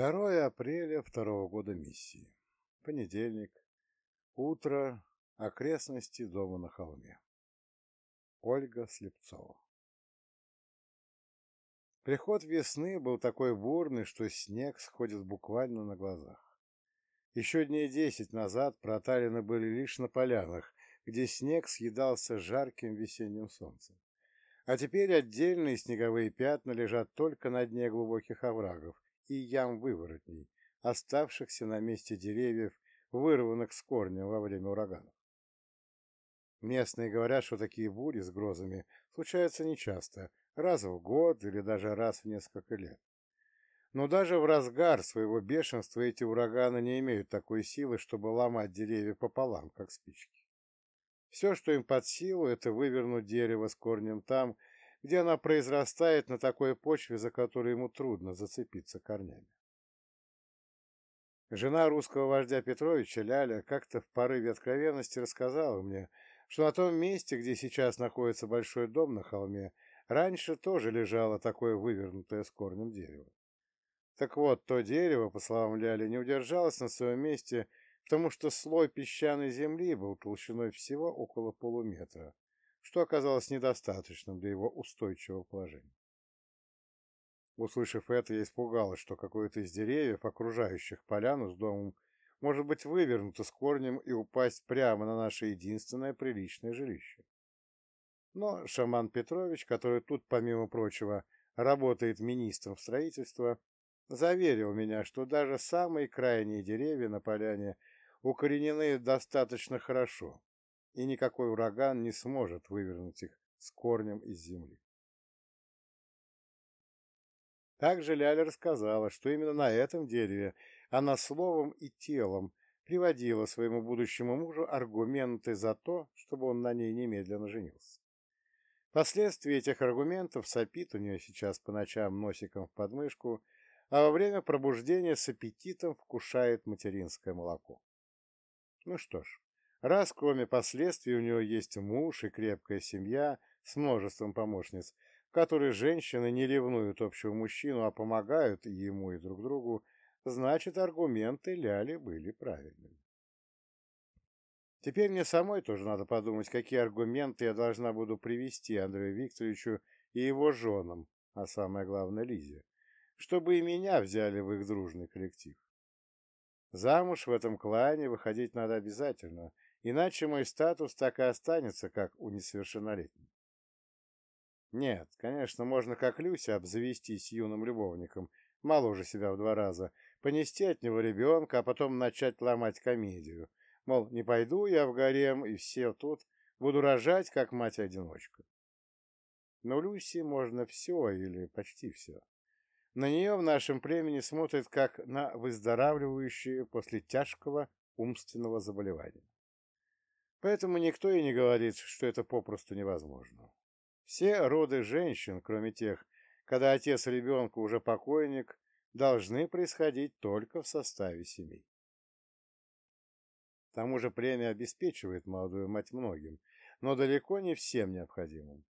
2 апреля второго года миссии. Понедельник. Утро. Окрестности дома на холме. Ольга Слепцова. Приход весны был такой бурный, что снег сходит буквально на глазах. Еще дней десять назад проталины были лишь на полянах, где снег съедался жарким весенним солнцем. А теперь отдельные снеговые пятна лежат только на дне глубоких оврагов, и ям-выворотней, оставшихся на месте деревьев, вырванных с корнем во время ураганов. Местные говорят, что такие бури с грозами случаются нечасто, раз в год или даже раз в несколько лет. Но даже в разгар своего бешенства эти ураганы не имеют такой силы, чтобы ломать деревья пополам, как спички. Все, что им под силу, это вывернуть дерево с корнем там, где она произрастает на такой почве, за которую ему трудно зацепиться корнями. Жена русского вождя Петровича, Ляля, как-то в порыве откровенности рассказала мне, что на том месте, где сейчас находится большой дом на холме, раньше тоже лежало такое вывернутое с корнем дерево. Так вот, то дерево, по словам Ляли, не удержалось на своем месте, потому что слой песчаной земли был толщиной всего около полуметра, что оказалось недостаточным для его устойчивого положения. Услышав это, я испугалась, что какое-то из деревьев, окружающих поляну с домом, может быть вывернуто с корнем и упасть прямо на наше единственное приличное жилище. Но шаман Петрович, который тут, помимо прочего, работает министром строительства, заверил меня, что даже самые крайние деревья на поляне укоренены достаточно хорошо, и никакой ураган не сможет вывернуть их с корнем из земли. Также Ляля рассказала, что именно на этом дереве она словом и телом приводила своему будущему мужу аргументы за то, чтобы он на ней немедленно женился. Последствия этих аргументов сопит у нее сейчас по ночам носиком в подмышку, а во время пробуждения с аппетитом вкушает материнское молоко. Ну что ж, Раз, кроме последствий, у него есть муж и крепкая семья с множеством помощниц, в которой женщины не ревнуют общего мужчину, а помогают и ему, и друг другу, значит, аргументы Ляли были правильными. Теперь мне самой тоже надо подумать, какие аргументы я должна буду привести Андрею Викторовичу и его женам, а самое главное Лизе, чтобы и меня взяли в их дружный коллектив. Замуж в этом клане выходить надо обязательно, Иначе мой статус так и останется, как у несовершеннолетнего. Нет, конечно, можно как Люся обзавестись юным любовником, моложе себя в два раза, понести от него ребенка, а потом начать ломать комедию. Мол, не пойду я в гарем, и все тут, буду рожать, как мать-одиночка. Но Люси можно все или почти все. На нее в нашем племени смотрят как на выздоравливающую после тяжкого умственного заболевания. Поэтому никто и не говорит, что это попросту невозможно. Все роды женщин, кроме тех, когда отец ребенка уже покойник, должны происходить только в составе семей. К тому же премия обеспечивает молодую мать многим, но далеко не всем необходимым.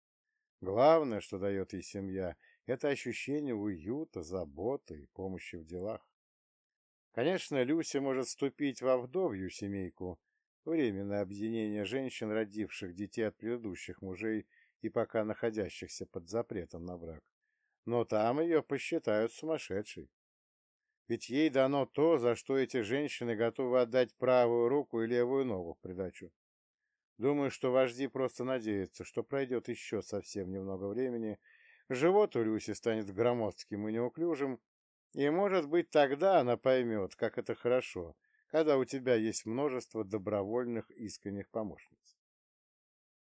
Главное, что дает ей семья, это ощущение уюта, заботы и помощи в делах. Конечно, Люся может вступить во вдовью семейку, временное объединение женщин, родивших детей от предыдущих мужей и пока находящихся под запретом на брак. Но там ее посчитают сумасшедшей. Ведь ей дано то, за что эти женщины готовы отдать правую руку и левую ногу в придачу. Думаю, что вожди просто надеются, что пройдет еще совсем немного времени, живот у Люси станет громоздким и неуклюжим, и, может быть, тогда она поймет, как это хорошо — когда у тебя есть множество добровольных искренних помощниц.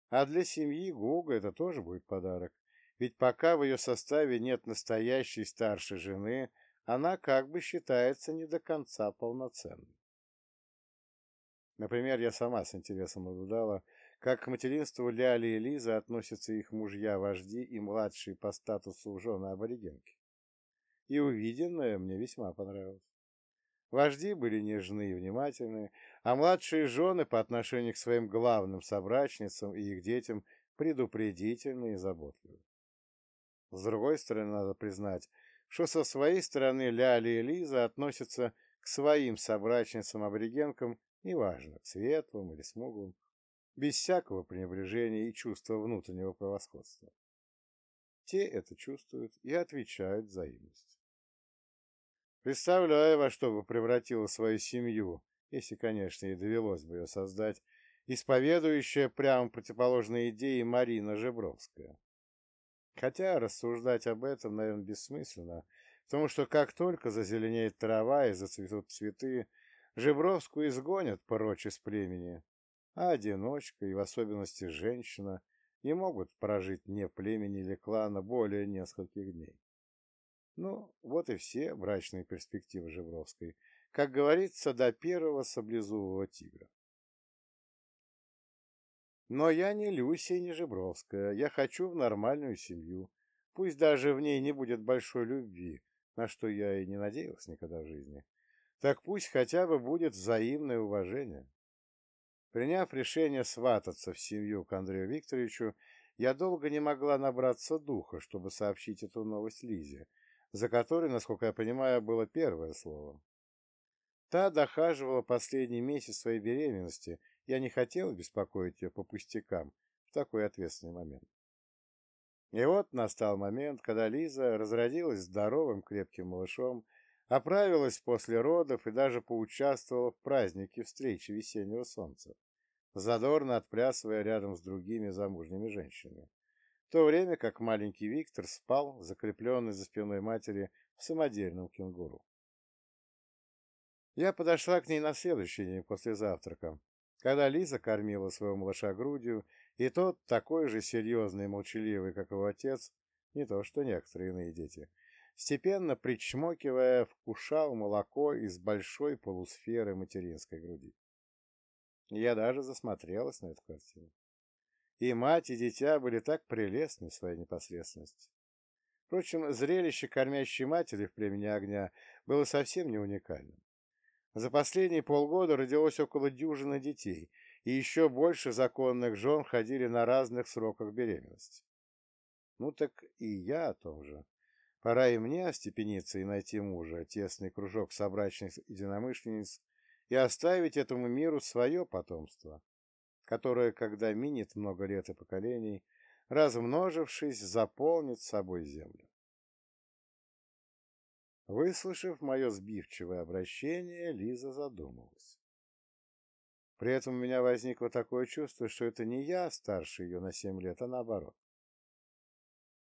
А для семьи Гуга это тоже будет подарок, ведь пока в ее составе нет настоящей старшей жены, она как бы считается не до конца полноценной. Например, я сама с интересом наблюдала, как к материнству Ляли и Лиза относятся их мужья-вожди и младшие по статусу жены аборигенки. И увиденное мне весьма понравилось. Вожди были нежны и внимательны, а младшие жены по отношению к своим главным собрачницам и их детям предупредительны и заботливы. С другой стороны, надо признать, что со своей стороны Ляли и Лиза относятся к своим собрачницам-аборигенкам, неважно, к светлым или смуглым, без всякого пренебрежения и чувства внутреннего превосходства. Те это чувствуют и отвечают взаимностью. Представляю, во что бы превратила свою семью, если, конечно, ей довелось бы ее создать, исповедующая прямо противоположные идеи Марина Жебровская. Хотя рассуждать об этом, наверное, бессмысленно, потому что как только зазеленеет трава и зацветут цветы, Жебровскую изгонят прочь из племени, а одиночка, и в особенности женщина, не могут прожить не племени или клана более нескольких дней. Ну, вот и все брачные перспективы Жебровской, как говорится, до первого саблезубого тигра. Но я не Люся и не Жебровская, я хочу в нормальную семью, пусть даже в ней не будет большой любви, на что я и не надеялся никогда в жизни. Так пусть хотя бы будет взаимное уважение. Приняв решение свататься в семью к Андрею Викторовичу, я долго не могла набраться духа, чтобы сообщить эту новость Лизе, за которой, насколько я понимаю, было первое слово. Та дохаживала последний месяц своей беременности я не хотел беспокоить ее по пустякам в такой ответственный момент. И вот настал момент, когда Лиза разродилась здоровым крепким малышом, оправилась после родов и даже поучаствовала в празднике встречи весеннего солнца, задорно отплясывая рядом с другими замужними женщинами, то время как маленький Виктор спал, закрепленный за спиной матери в самодельном кенгуру. Я подошла к ней на следующий день после завтрака, когда Лиза кормила своего малыша грудью, и тот, такой же серьезный и молчаливый, как его отец, не то что некоторые иные дети, степенно причмокивая, вкушал молоко из большой полусферы материнской груди. Я даже засмотрелась на эту картину. И мать, и дитя были так прелестны в своей непосредственности. Впрочем, зрелище кормящей матери в племени огня было совсем не уникальным. За последние полгода родилось около дюжины детей, и еще больше законных жен ходили на разных сроках беременности. Ну так и я о том же. Пора и мне остепениться и найти мужа, тесный кружок собрачных единомышленниц, и оставить этому миру свое потомство, которое, когда минет много лет и поколений, размножившись, заполнит собой землю. Выслушав мое сбивчивое обращение, Лиза задумалась. При этом у меня возникло такое чувство, что это не я старше ее на семь лет, а наоборот.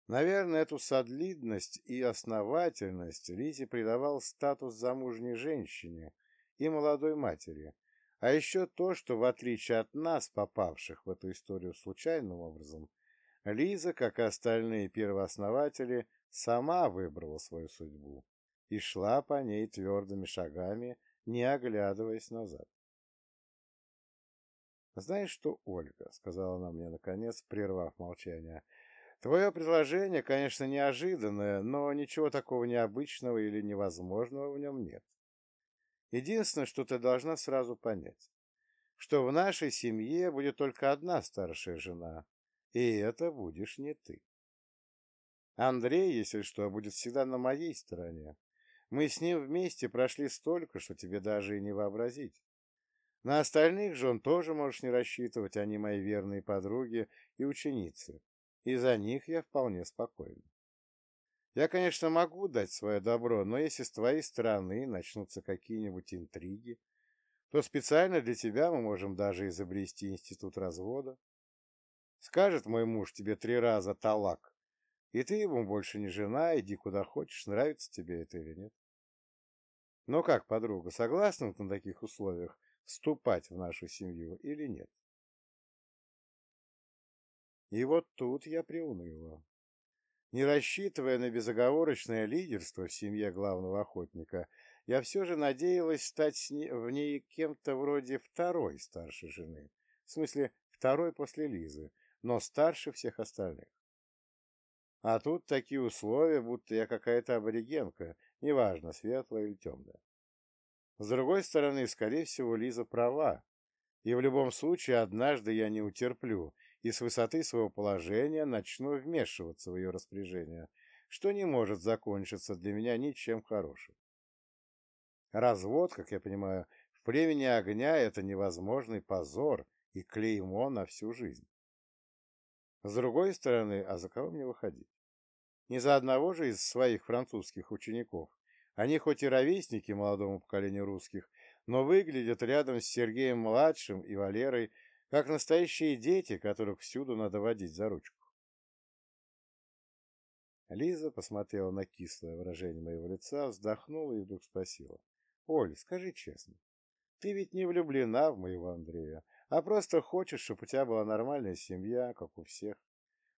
Наверное, эту содлидность и основательность Лизе придавал статус замужней женщине и молодой матери, а еще то, что, в отличие от нас, попавших в эту историю случайным образом, Лиза, как и остальные первооснователи, сама выбрала свою судьбу и шла по ней твердыми шагами, не оглядываясь назад. «Знаешь что, Ольга?» — сказала она мне, наконец, прервав молчание. «Твое предложение, конечно, неожиданное, но ничего такого необычного или невозможного в нем нет. Единственное, что ты должна сразу понять, что в нашей семье будет только одна старшая жена, и это будешь не ты. Андрей, если что, будет всегда на моей стороне, мы с ним вместе прошли столько, что тебе даже и не вообразить. На остальных же тоже можешь не рассчитывать, они мои верные подруги и ученицы, и за них я вполне спокоен. Я, конечно, могу дать свое добро, но если с твоей стороны начнутся какие-нибудь интриги, то специально для тебя мы можем даже изобрести институт развода. Скажет мой муж тебе три раза талак, и ты ему больше не жена, иди куда хочешь, нравится тебе это или нет. Но как, подруга, согласна на таких условиях вступать в нашу семью или нет? И вот тут я приуныла. Не рассчитывая на безоговорочное лидерство в семье главного охотника, я все же надеялась стать в ней кем-то вроде второй старшей жены, в смысле второй после Лизы, но старше всех остальных. А тут такие условия, будто я какая-то аборигенка, неважно, светлая или темная. С другой стороны, скорее всего, Лиза права, и в любом случае однажды я не утерплю и с высоты своего положения начну вмешиваться в ее распоряжение, что не может закончиться для меня ничем хорошим. Развод, как я понимаю, в племени огня — это невозможный позор и клеймо на всю жизнь. С другой стороны, а за кого мне выходить? Не за одного же из своих французских учеников. Они хоть и ровесники молодому поколению русских, но выглядят рядом с Сергеем-младшим и Валерой как настоящие дети, которых всюду надо водить за ручку. Лиза посмотрела на кислое выражение моего лица, вздохнула и вдруг спросила. — Оль, скажи честно, ты ведь не влюблена в моего Андрея, а просто хочешь, чтобы у тебя была нормальная семья, как у всех.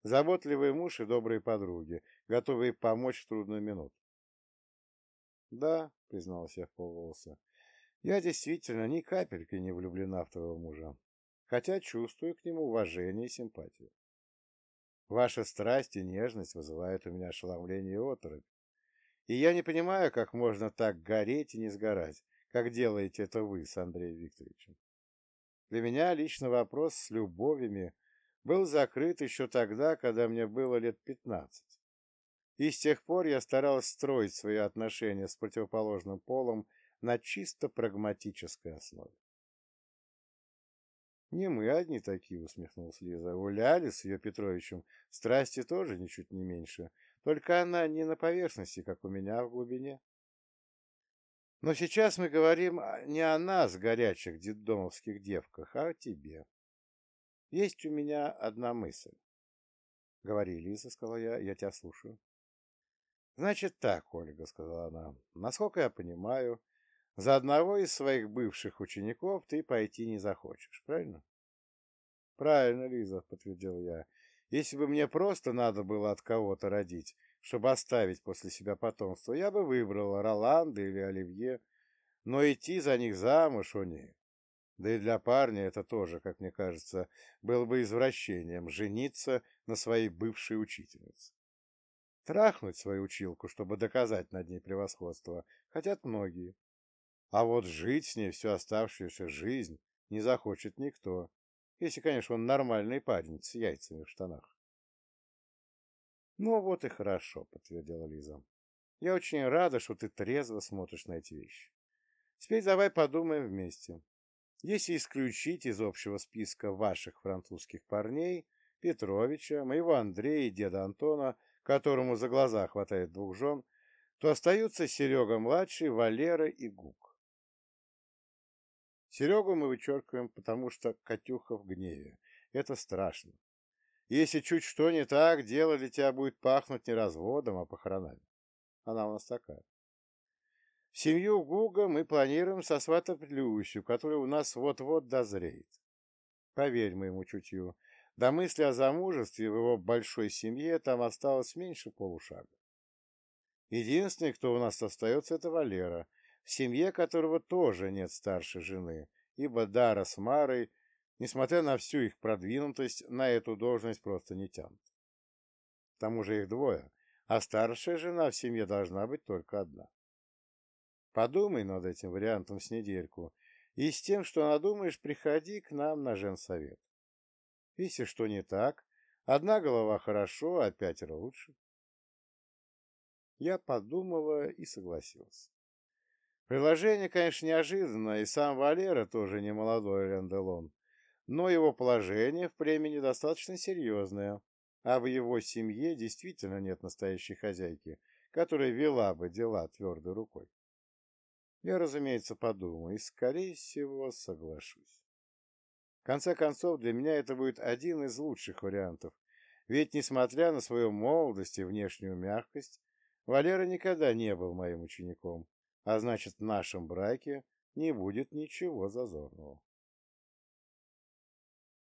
Заботливый муж и добрые подруги, готовые помочь в трудную минуту. — Да, — призналась я в полголоса, — я действительно ни капельки не влюблена в твоего мужа, хотя чувствую к нему уважение и симпатию. Ваша страсть и нежность вызывают у меня ошеломление и оторопь. И я не понимаю, как можно так гореть и не сгорать, как делаете это вы с Андреем Викторовичем. Для меня лично вопрос с любовями был закрыт еще тогда, когда мне было лет пятнадцать. И с тех пор я старался строить свои отношения с противоположным полом на чисто прагматической основе. «Не мы одни такие», — усмехнулась Лиза. «У Ляли с ее Петровичем страсти тоже ничуть не меньше, только она не на поверхности, как у меня, а в глубине». Но сейчас мы говорим не о нас, горячих детдомовских девках, а о тебе. Есть у меня одна мысль. — Говори, Лиза, — сказала я, — я тебя слушаю. — Значит так, Ольга, — сказала она, — насколько я понимаю, за одного из своих бывших учеников ты пойти не захочешь, правильно? — Правильно, Лиза, — подтвердил я. — Если бы мне просто надо было от кого-то родить, чтобы оставить после себя потомство, я бы выбрала Роланда или Оливье, но идти за них замуж, о нет. Да и для парня это тоже, как мне кажется, было бы извращением жениться на своей бывшей учительнице. Трахнуть свою училку, чтобы доказать над ней превосходство, хотят многие. А вот жить с ней всю оставшуюся жизнь не захочет никто, если, конечно, он нормальный парень с яйцами в штанах. «Ну вот и хорошо», — подтвердила Лиза. «Я очень рада, что ты трезво смотришь на эти вещи. Теперь давай подумаем вместе. Если исключить из общего списка ваших французских парней Петровича, моего Андрея и деда Антона, которому за глаза хватает двух жен, то остаются Серега-младший, Валера и Гук. Серегу мы вычеркиваем, потому что Катюха в гневе. Это страшно. Если чуть что не так, дело для тебя будет пахнуть не разводом, а похоронами. Она у нас такая. В семью Гуга мы планируем сосватать Люсю, которая у нас вот-вот дозреет. Поверь моему чутью, до мысли о замужестве в его большой семье там осталось меньше полушага. Единственный, кто у нас остается, это Валера, в семье которого тоже нет старшей жены, ибо Дара с Марой несмотря на всю их продвинутость, на эту должность просто не тянут. К тому же их двое, а старшая жена в семье должна быть только одна. Подумай над этим вариантом с недельку, и с тем, что надумаешь, приходи к нам на женсовет. Если что не так, одна голова хорошо, а пятеро лучше. Я подумала и согласилась. Приложение, конечно, неожиданное, и сам Валера тоже не молодой Ленделон но его положение в племени достаточно серьезное, а в его семье действительно нет настоящей хозяйки, которая вела бы дела твердой рукой. Я, разумеется, подумаю и, скорее всего, соглашусь. В конце концов, для меня это будет один из лучших вариантов, ведь, несмотря на свою молодость и внешнюю мягкость, Валера никогда не был моим учеником, а значит, в нашем браке не будет ничего зазорного.